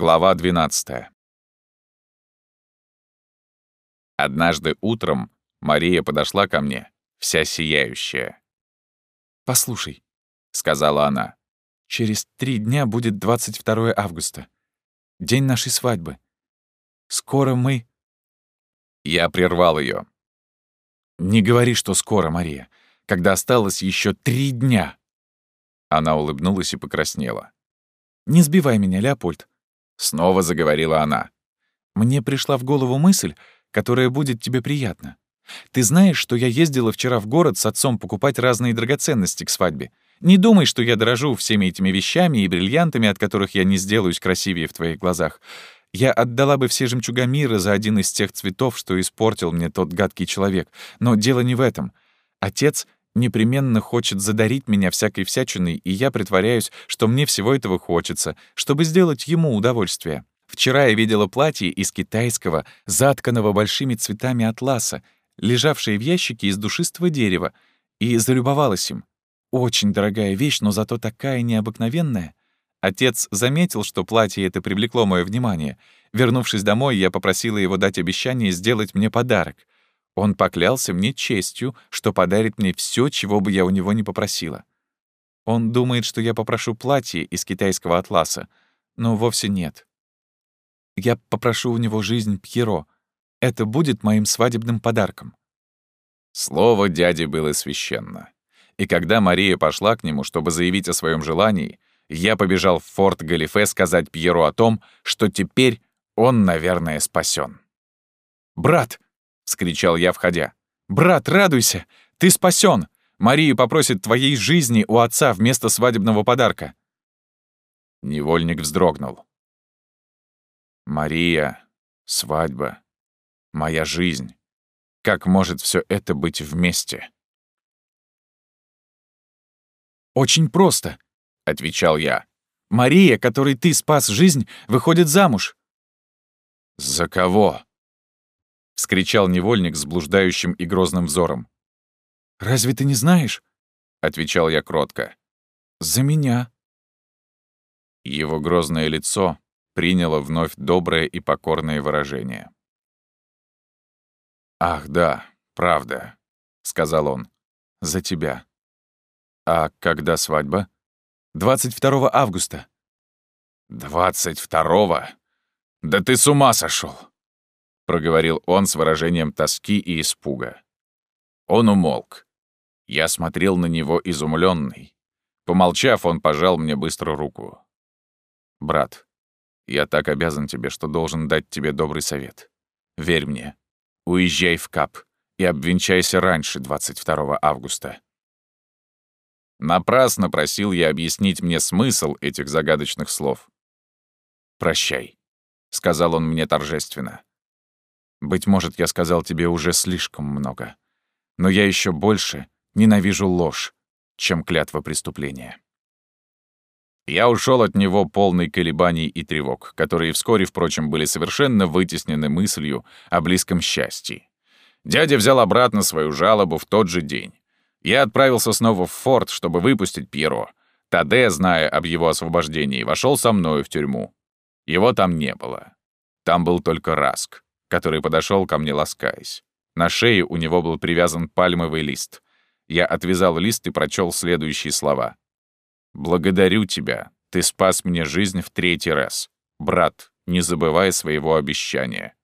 Глава 12. Однажды утром Мария подошла ко мне, вся сияющая. «Послушай», — сказала она, — «через три дня будет 22 августа, день нашей свадьбы. Скоро мы...» Я прервал ее. «Не говори, что скоро, Мария, когда осталось еще три дня». Она улыбнулась и покраснела. «Не сбивай меня, Леопольд. Снова заговорила она. «Мне пришла в голову мысль, которая будет тебе приятна. Ты знаешь, что я ездила вчера в город с отцом покупать разные драгоценности к свадьбе. Не думай, что я дорожу всеми этими вещами и бриллиантами, от которых я не сделаюсь красивее в твоих глазах. Я отдала бы все жемчуга мира за один из тех цветов, что испортил мне тот гадкий человек. Но дело не в этом. Отец непременно хочет задарить меня всякой всячиной, и я притворяюсь, что мне всего этого хочется, чтобы сделать ему удовольствие. Вчера я видела платье из китайского, затканного большими цветами атласа, лежавшее в ящике из душистого дерева, и залюбовалась им. Очень дорогая вещь, но зато такая необыкновенная. Отец заметил, что платье это привлекло мое внимание. Вернувшись домой, я попросила его дать обещание сделать мне подарок — он поклялся мне честью, что подарит мне все, чего бы я у него не попросила. Он думает, что я попрошу платье из китайского атласа, но вовсе нет. Я попрошу у него жизнь Пьеро. Это будет моим свадебным подарком. Слово дяди было священно. И когда Мария пошла к нему, чтобы заявить о своем желании, я побежал в форт Галифе сказать Пьеру о том, что теперь он, наверное, спасен. «Брат!» — скричал я, входя. «Брат, радуйся! Ты спасен! Мария попросит твоей жизни у отца вместо свадебного подарка!» Невольник вздрогнул. «Мария, свадьба, моя жизнь. Как может все это быть вместе?» «Очень просто», — отвечал я. «Мария, которой ты спас жизнь, выходит замуж». «За кого?» — вскричал невольник с блуждающим и грозным взором. «Разве ты не знаешь?» — отвечал я кротко. «За меня». Его грозное лицо приняло вновь доброе и покорное выражение. «Ах, да, правда», — сказал он, — «за тебя». «А когда свадьба?» «22 августа». «Двадцать второго? Да ты с ума сошел! Проговорил он с выражением тоски и испуга. Он умолк. Я смотрел на него изумленный. Помолчав, он пожал мне быстро руку. «Брат, я так обязан тебе, что должен дать тебе добрый совет. Верь мне. Уезжай в Кап и обвенчайся раньше 22 августа». Напрасно просил я объяснить мне смысл этих загадочных слов. «Прощай», — сказал он мне торжественно. Быть может, я сказал тебе уже слишком много. Но я еще больше ненавижу ложь, чем клятва преступления. Я ушел от него полный колебаний и тревог, которые вскоре, впрочем, были совершенно вытеснены мыслью о близком счастье. Дядя взял обратно свою жалобу в тот же день. Я отправился снова в форт, чтобы выпустить Пьеро. Таде, зная об его освобождении, вошел со мною в тюрьму. Его там не было. Там был только Раск который подошел ко мне, ласкаясь. На шее у него был привязан пальмовый лист. Я отвязал лист и прочел следующие слова. «Благодарю тебя. Ты спас мне жизнь в третий раз. Брат, не забывай своего обещания».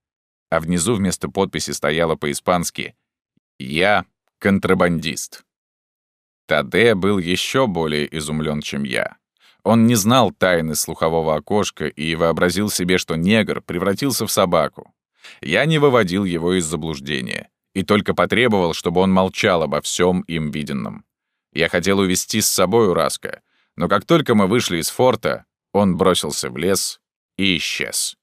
А внизу вместо подписи стояло по-испански «Я контрабандист». Таде был еще более изумлен, чем я. Он не знал тайны слухового окошка и вообразил себе, что негр превратился в собаку. Я не выводил его из заблуждения и только потребовал, чтобы он молчал обо всем им виденном. Я хотел увести с собой Ураска, но как только мы вышли из форта, он бросился в лес и исчез.